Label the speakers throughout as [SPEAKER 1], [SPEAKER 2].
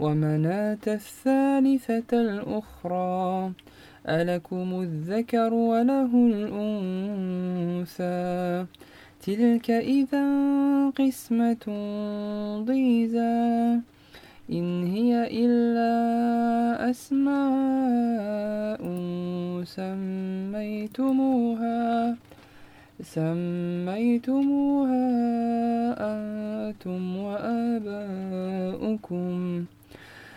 [SPEAKER 1] ومناة الثالثة الأخرى ألكم الذكر وله الأنثى. تلك إذا قسمة ضيزى. إن هي إلا أسماء سميتموها سميتموها أنتم وآباؤكم.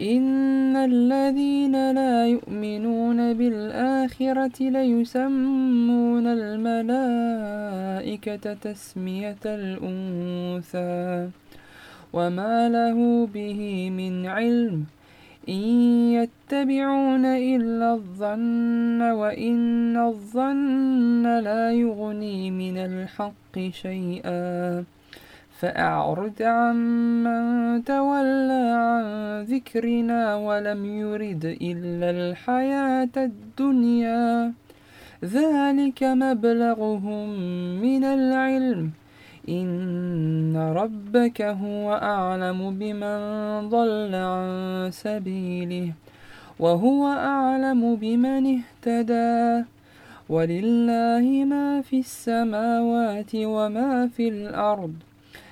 [SPEAKER 1] إن الذين لا يؤمنون بالآخرة ليسمون الملائكة تسمية الأنثى وما له به من علم. إن يتبعون إلا الظن وإن الظن لا يغني من الحق شيئا. فأعرض عمن تولى عن ذكرنا ولم يرد إلا الحياة الدنيا. ذلك مبلغهم من العلم. إن ربك هو أعلم بمن ضل عن سبيله وهو أعلم بمن اهتدى. ولله ما في السماوات وما في الأرض.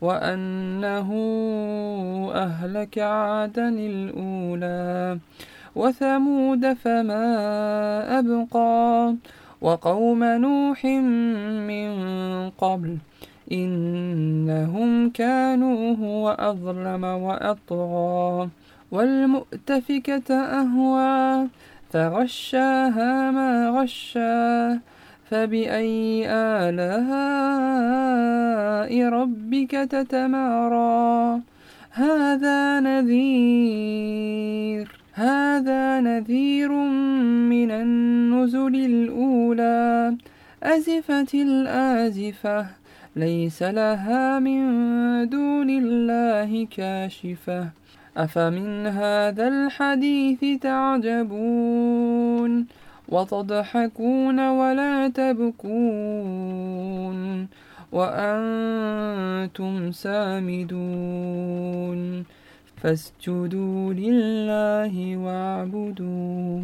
[SPEAKER 1] وأنه أهلك عادا الأولى وثمود فما أبقى وقوم نوح من قبل إنهم كانوا هو أظلم وأطغى والمؤتفكة أهوى فغشاها ما غشا فبأي آلاء ربك تتمارى. هذا نذير هذا نذير من النزل الأولى. أزفت الآزفة ليس لها من دون الله كاشفة. أفمن هذا الحديث تعجبون؟ وتضحكون ولا تبكون؟ وأنتم سامدون فاسجدوا لله واعبدوا